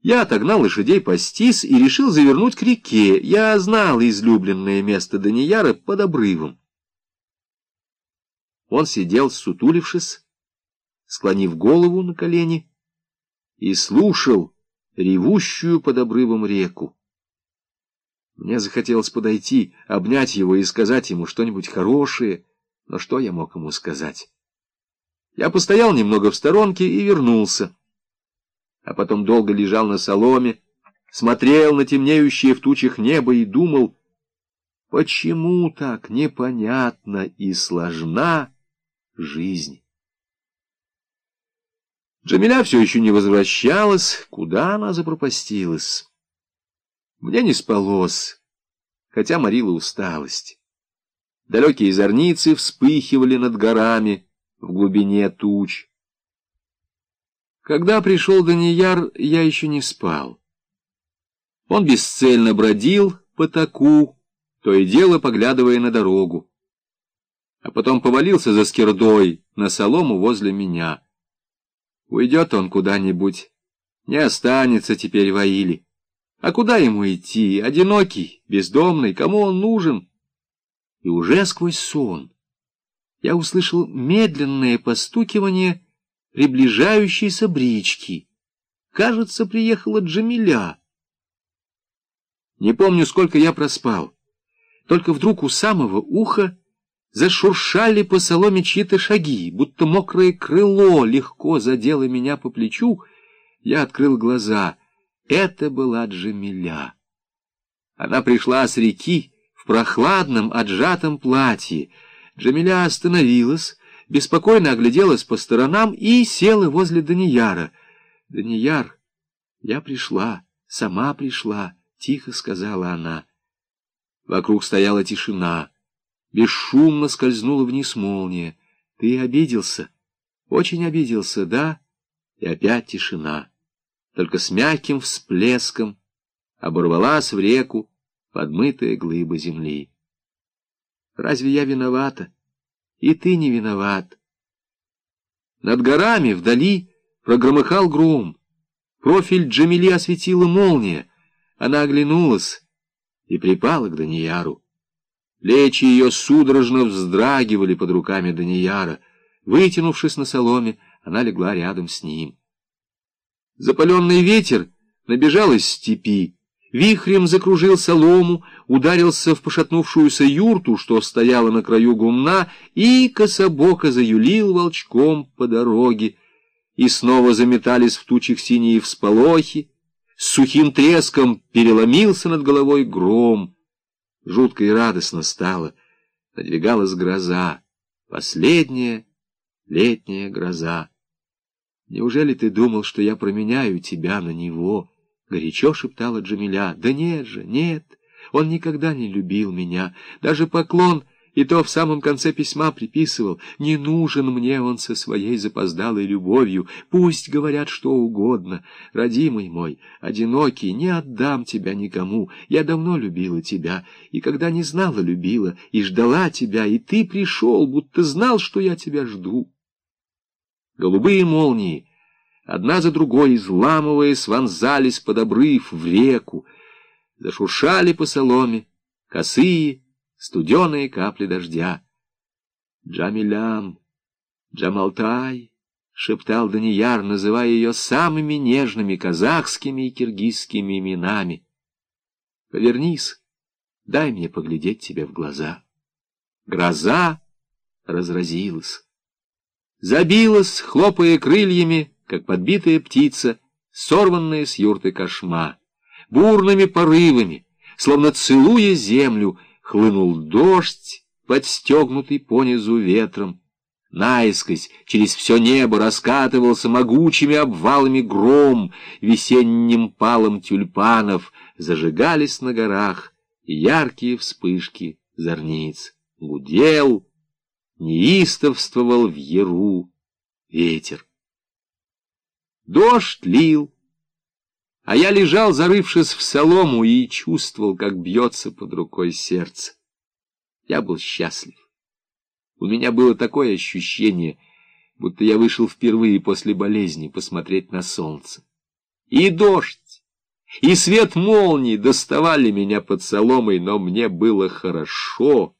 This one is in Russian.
Я отогнал лошадей пастись и решил завернуть к реке. Я знал излюбленное место Данияра под обрывом. Он сидел, сутулившись, склонив голову на колени, и слушал ревущую под обрывом реку. Мне захотелось подойти, обнять его и сказать ему что-нибудь хорошее, но что я мог ему сказать? Я постоял немного в сторонке и вернулся а потом долго лежал на соломе, смотрел на темнеющее в тучах небо и думал, почему так непонятна и сложна жизнь. Джамиля все еще не возвращалась, куда она запропастилась. Мне не спалось, хотя морила усталость. Далекие зорницы вспыхивали над горами в глубине туч. Когда пришел Данияр, я еще не спал. Он бесцельно бродил по таку, то и дело поглядывая на дорогу. А потом повалился за скирдой на солому возле меня. Уйдет он куда-нибудь, не останется теперь в Аиле. А куда ему идти, одинокий, бездомный, кому он нужен? И уже сквозь сон я услышал медленное постукивание приближающейся брички. Кажется, приехала Джамиля. Не помню, сколько я проспал. Только вдруг у самого уха зашуршали по соломе чьи-то шаги, будто мокрое крыло легко задело меня по плечу. Я открыл глаза. Это была Джамиля. Она пришла с реки в прохладном, отжатом платье. Джамиля остановилась, беспокойно огляделась по сторонам и села возле Данияра. «Данияр, я пришла, сама пришла», — тихо сказала она. Вокруг стояла тишина. Бесшумно скользнула вниз молния. «Ты обиделся?» «Очень обиделся, да?» И опять тишина. Только с мягким всплеском оборвалась в реку подмытая глыба земли. «Разве я виновата?» И ты не виноват. Над горами вдали прогромыхал гром. Профиль Джамили осветила молния. Она оглянулась и припала к Данияру. Плечи ее судорожно вздрагивали под руками Данияра. Вытянувшись на соломе, она легла рядом с ним. Запаленный ветер набежал из степи, вихрем закружил солому, ударился в пошатнувшуюся юрту, что стояла на краю гумна, и кособоко заюлил волчком по дороге. И снова заметались в тучах синие всполохи, с сухим треском переломился над головой гром. Жутко и радостно стало, надвигалась гроза, последняя летняя гроза. Неужели ты думал, что я променяю тебя на него?» — горячо шептала Джамиля. «Да нет же, нет, он никогда не любил меня. Даже поклон и то в самом конце письма приписывал. Не нужен мне он со своей запоздалой любовью. Пусть говорят что угодно. Родимый мой, одинокий, не отдам тебя никому. Я давно любила тебя, и когда не знала, любила, и ждала тебя, и ты пришел, будто знал, что я тебя жду». Голубые молнии одна за другой, изламываясь, вонзались под обрыв в реку, зашуршали по соломе косые, студеные капли дождя. «Джамилям, Джамалтай», — шептал Данияр, называя ее самыми нежными казахскими и киргизскими именами. «Повернись, дай мне поглядеть тебе в глаза». Гроза разразилась. Забилась, хлопая крыльями, как подбитая птица, сорванная с юрты кошма. Бурными порывами, словно целуя землю, хлынул дождь, подстегнутый понизу ветром. Наискось через все небо раскатывался могучими обвалами гром, весенним палом тюльпанов зажигались на горах яркие вспышки зорниц. Гудел, неистовствовал в яру ветер. Дождь лил, а я лежал, зарывшись в солому, и чувствовал, как бьется под рукой сердце. Я был счастлив. У меня было такое ощущение, будто я вышел впервые после болезни посмотреть на солнце. И дождь и свет молний доставали меня под соломой, но мне было хорошо.